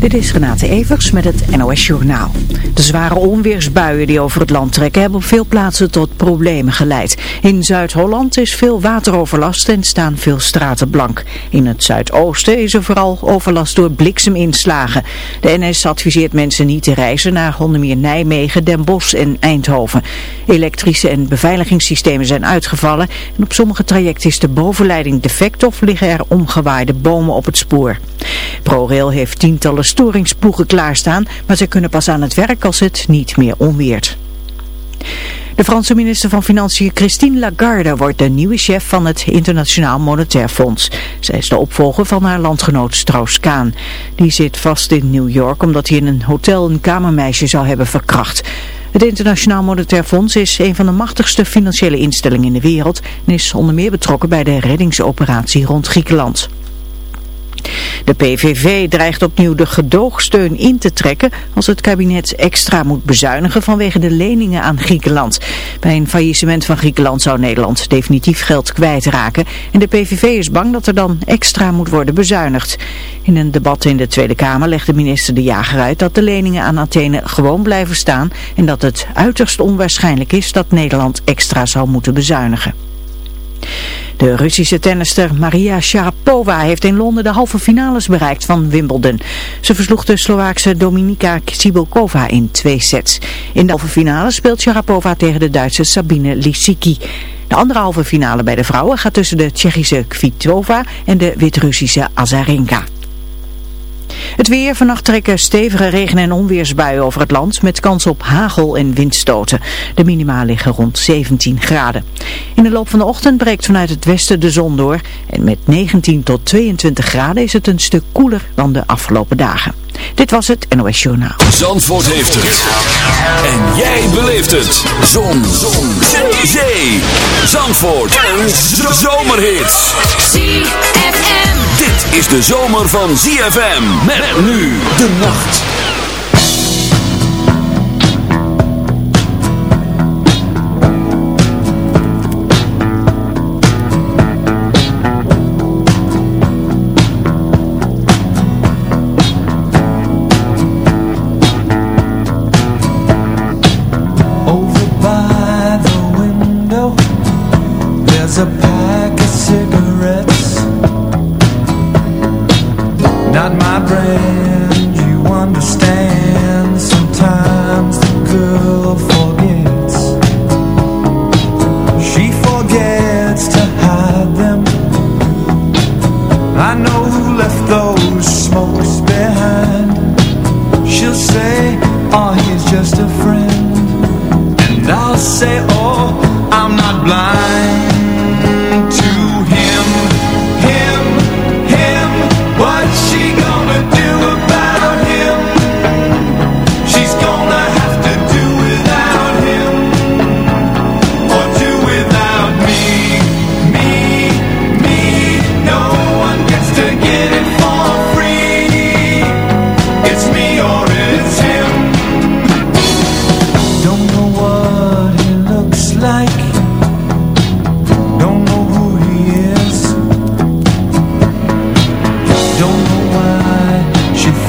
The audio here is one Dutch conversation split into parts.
Dit is Renate Evers met het NOS Journaal. De zware onweersbuien die over het land trekken hebben op veel plaatsen tot problemen geleid. In Zuid-Holland is veel wateroverlast en staan veel straten blank. In het zuidoosten is er vooral overlast door blikseminslagen. De NS adviseert mensen niet te reizen naar onder Nijmegen, Den Bosch en Eindhoven. Elektrische en beveiligingssystemen zijn uitgevallen en op sommige trajecten is de bovenleiding defect of liggen er omgewaaide bomen op het spoor. ProRail heeft tientallen storingsploegen klaarstaan, maar ze kunnen pas aan het werk als het niet meer onweert. De Franse minister van Financiën Christine Lagarde wordt de nieuwe chef van het Internationaal Monetair Fonds. Zij is de opvolger van haar landgenoot Strauss-Kaan. Die zit vast in New York omdat hij in een hotel een kamermeisje zou hebben verkracht. Het Internationaal Monetair Fonds is een van de machtigste financiële instellingen in de wereld en is onder meer betrokken bij de reddingsoperatie rond Griekenland. De PVV dreigt opnieuw de gedoogsteun in te trekken als het kabinet extra moet bezuinigen vanwege de leningen aan Griekenland. Bij een faillissement van Griekenland zou Nederland definitief geld kwijtraken en de PVV is bang dat er dan extra moet worden bezuinigd. In een debat in de Tweede Kamer legde minister De Jager uit dat de leningen aan Athene gewoon blijven staan en dat het uiterst onwaarschijnlijk is dat Nederland extra zou moeten bezuinigen. De Russische tennister Maria Sharapova heeft in Londen de halve finales bereikt van Wimbledon. Ze versloeg de Slovaakse Dominika Sibylkova in twee sets. In de halve finale speelt Sharapova tegen de Duitse Sabine Lisicki. De andere halve finale bij de vrouwen gaat tussen de Tsjechische Kvitova en de Wit-Russische Azarenka. Het weer, vannacht trekken stevige regen- en onweersbuien over het land met kans op hagel- en windstoten. De minima liggen rond 17 graden. In de loop van de ochtend breekt vanuit het westen de zon door. En met 19 tot 22 graden is het een stuk koeler dan de afgelopen dagen. Dit was het NOS Journaal. Zandvoort heeft het. En jij beleeft het. Zon. zon. Zee. Zandvoort. En zomerhits. ZFM. Dit is de zomer van ZFM. Met nu de nacht.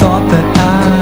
Thought that I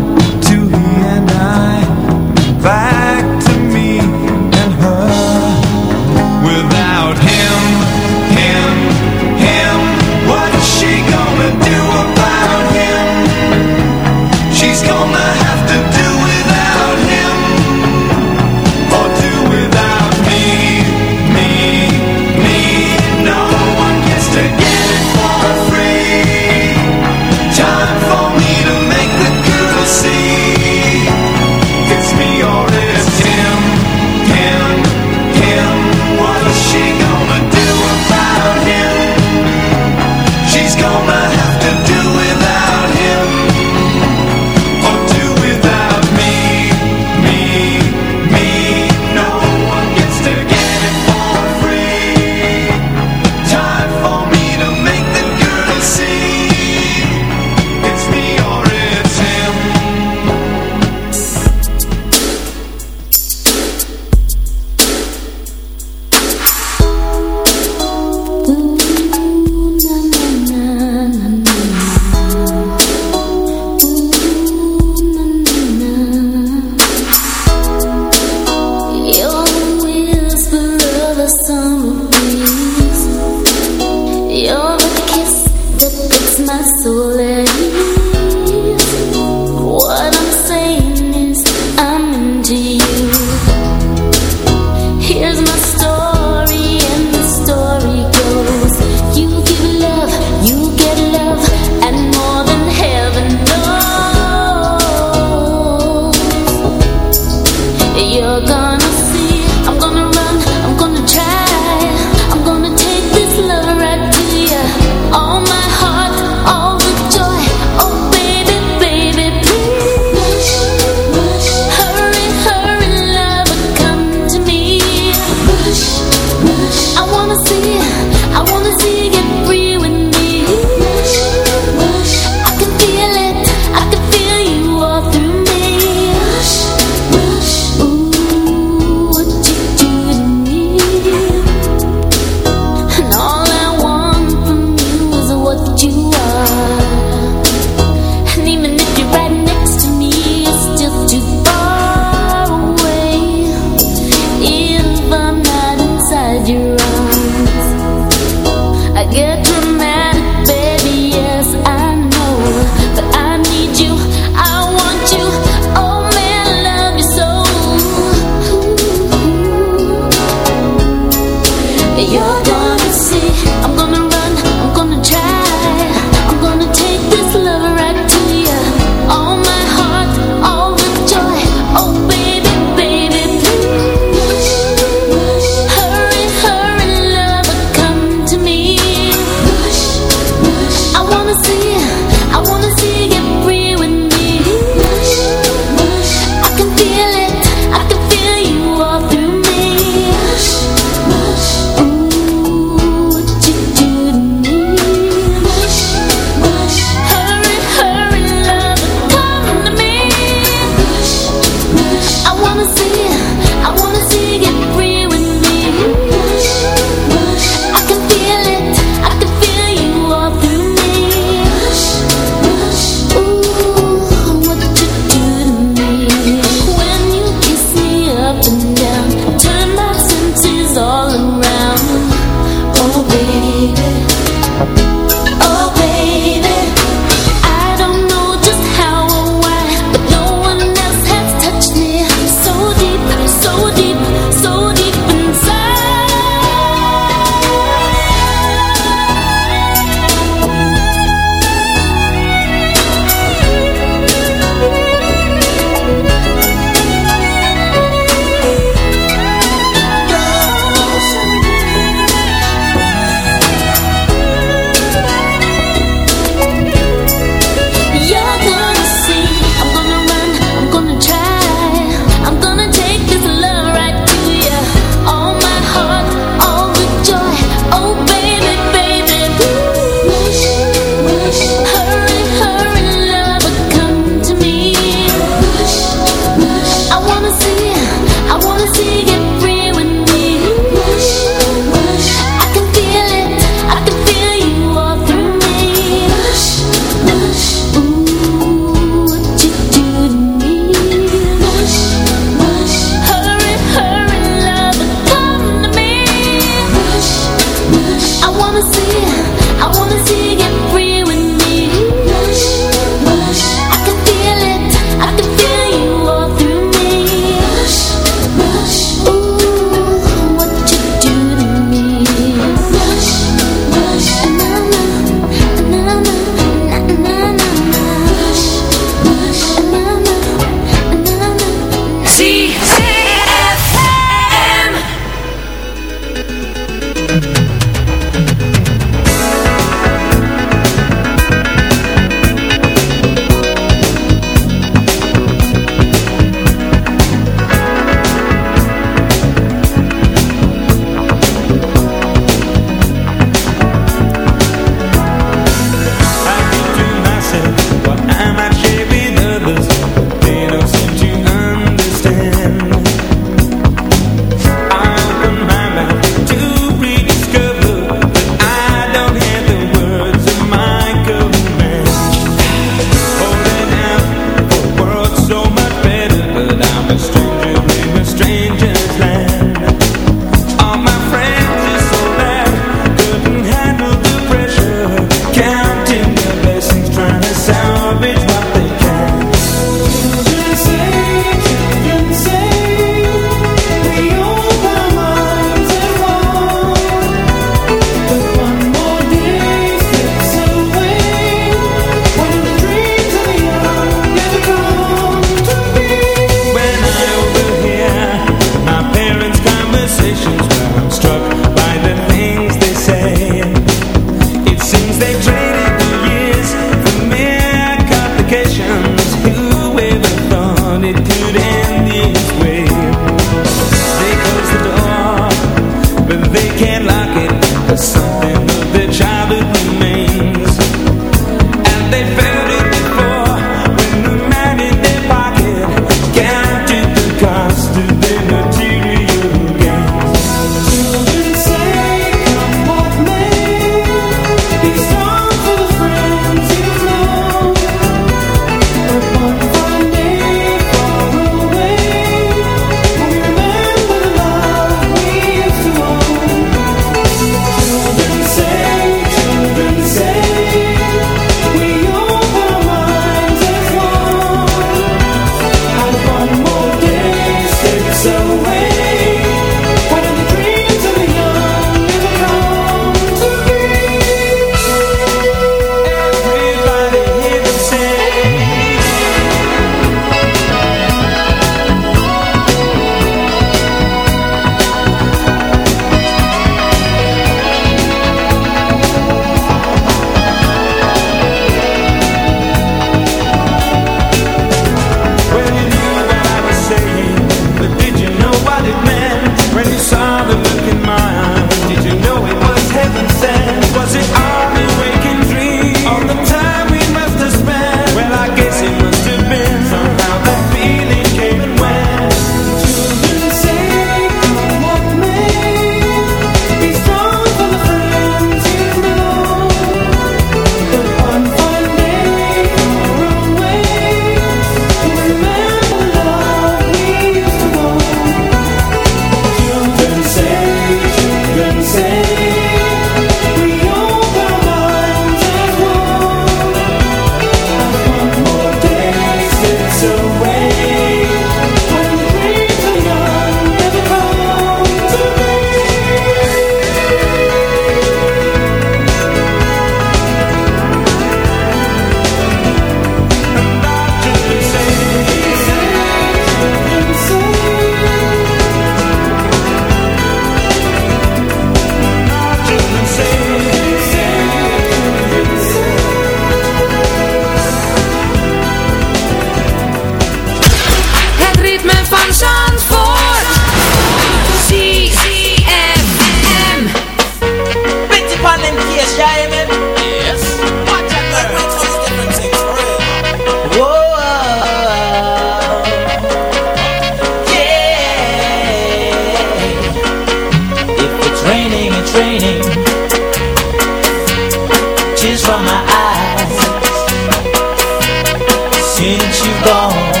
gone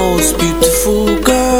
Most beautiful girl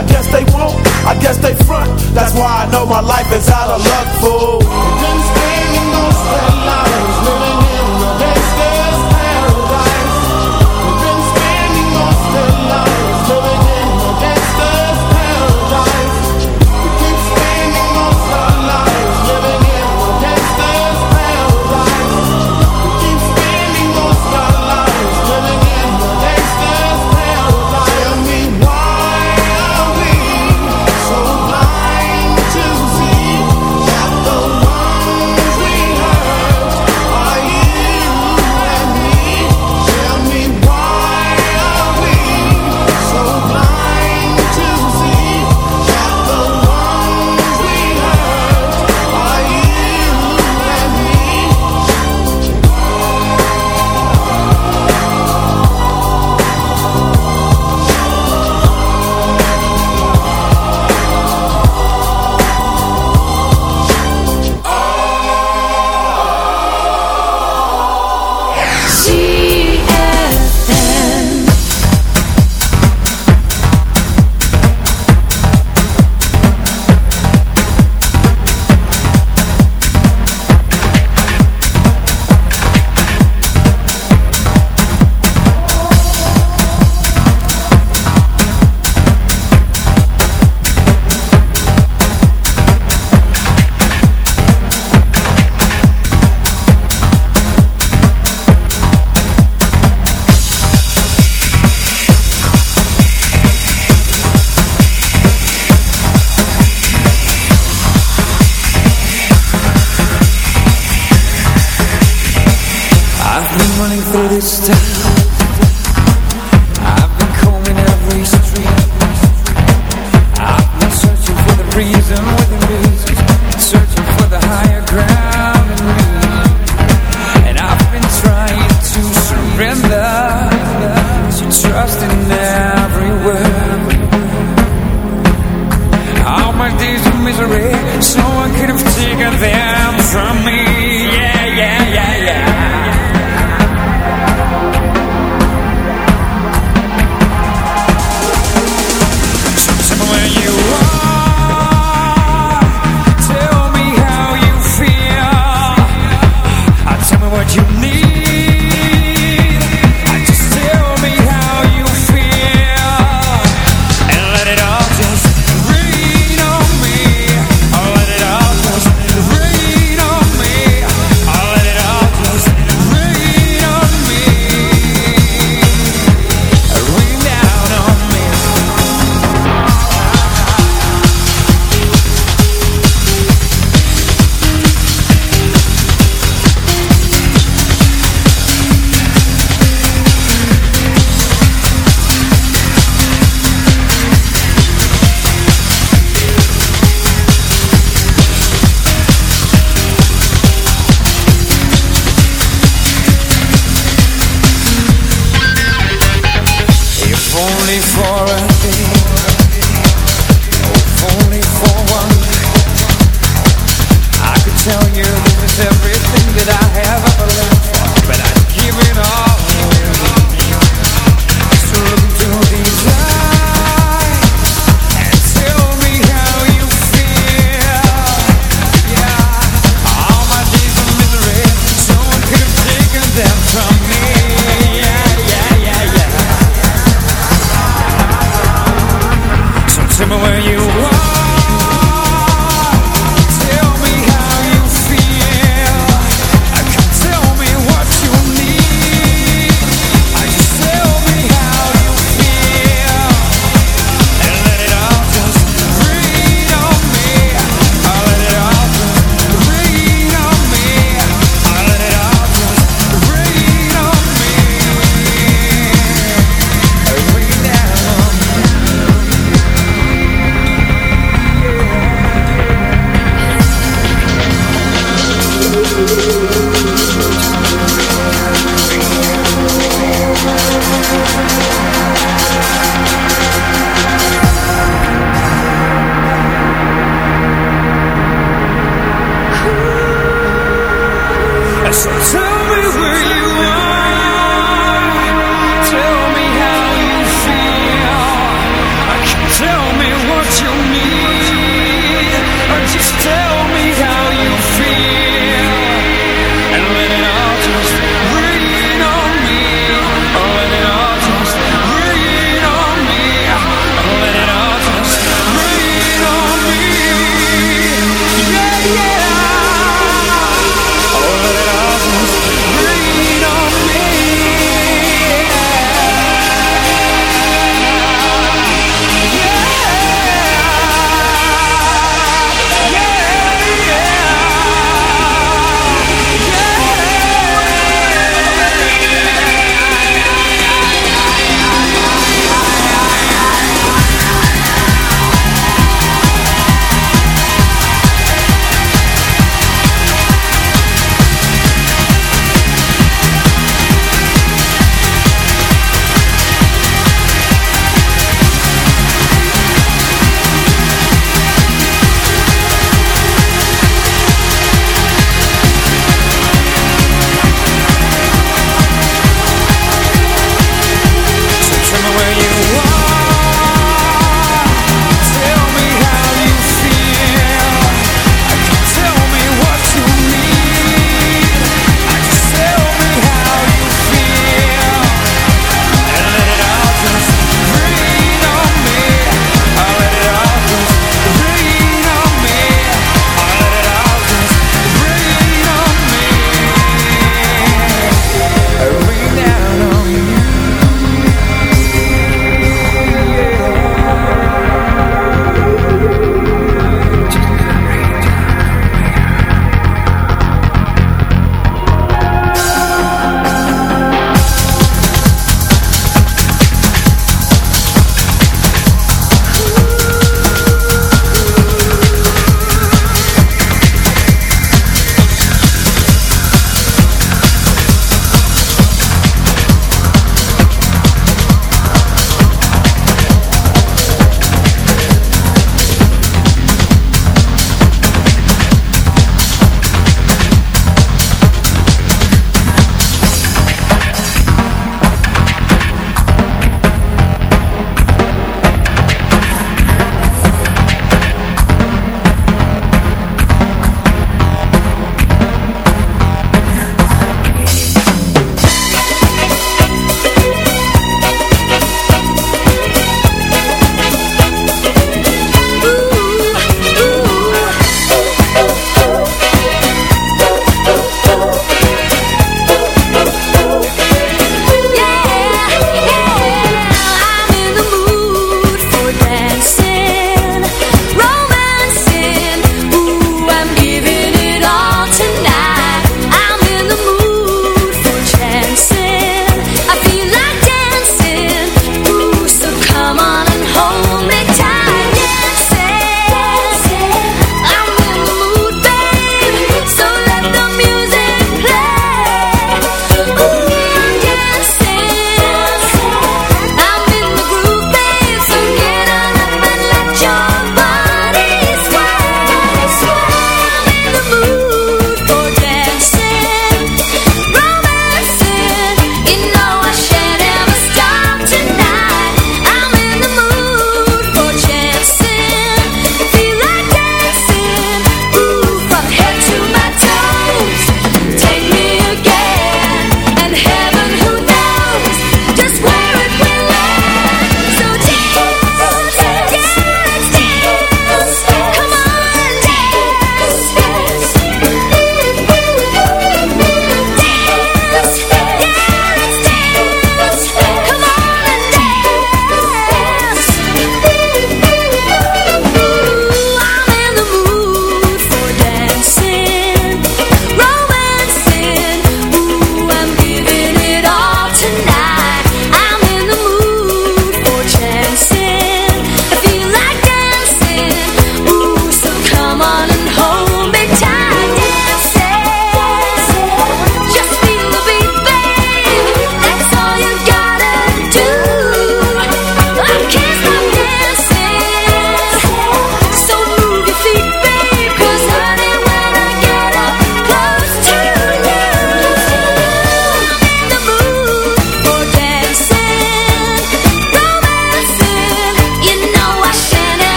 I guess they won't, I guess they front. That's why I know my life is out of luck, fool. You.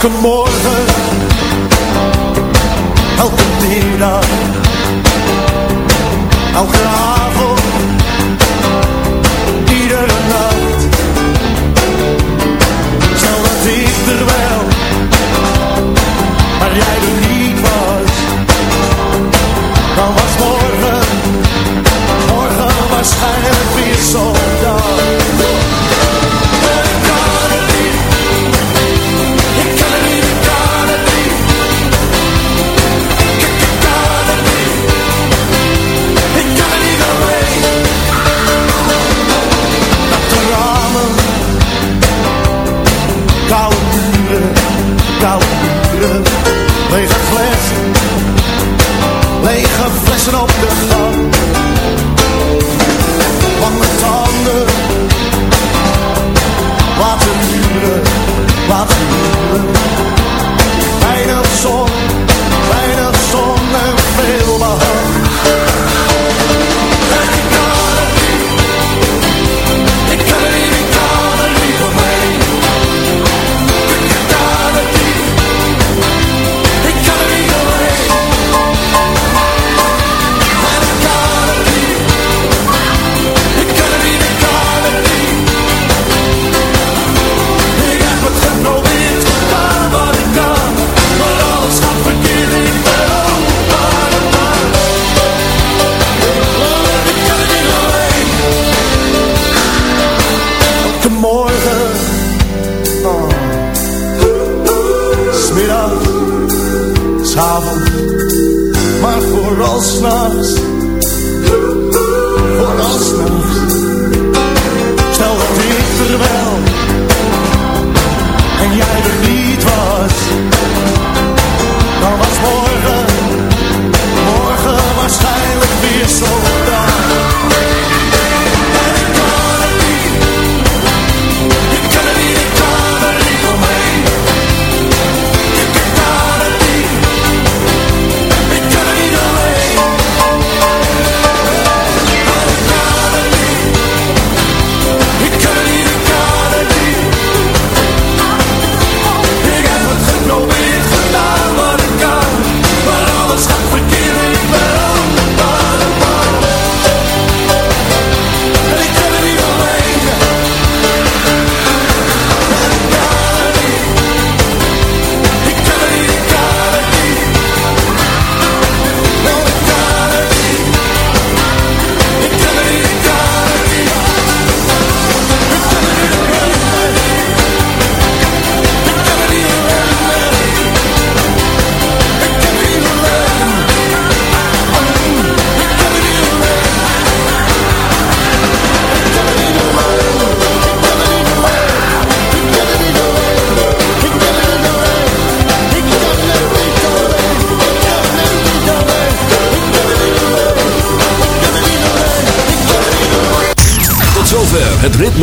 Kom morgen, helpen we hierna. maar vooral s'nachts. Vooral s'nachts. Stel dat ik er wel en jij er niet was.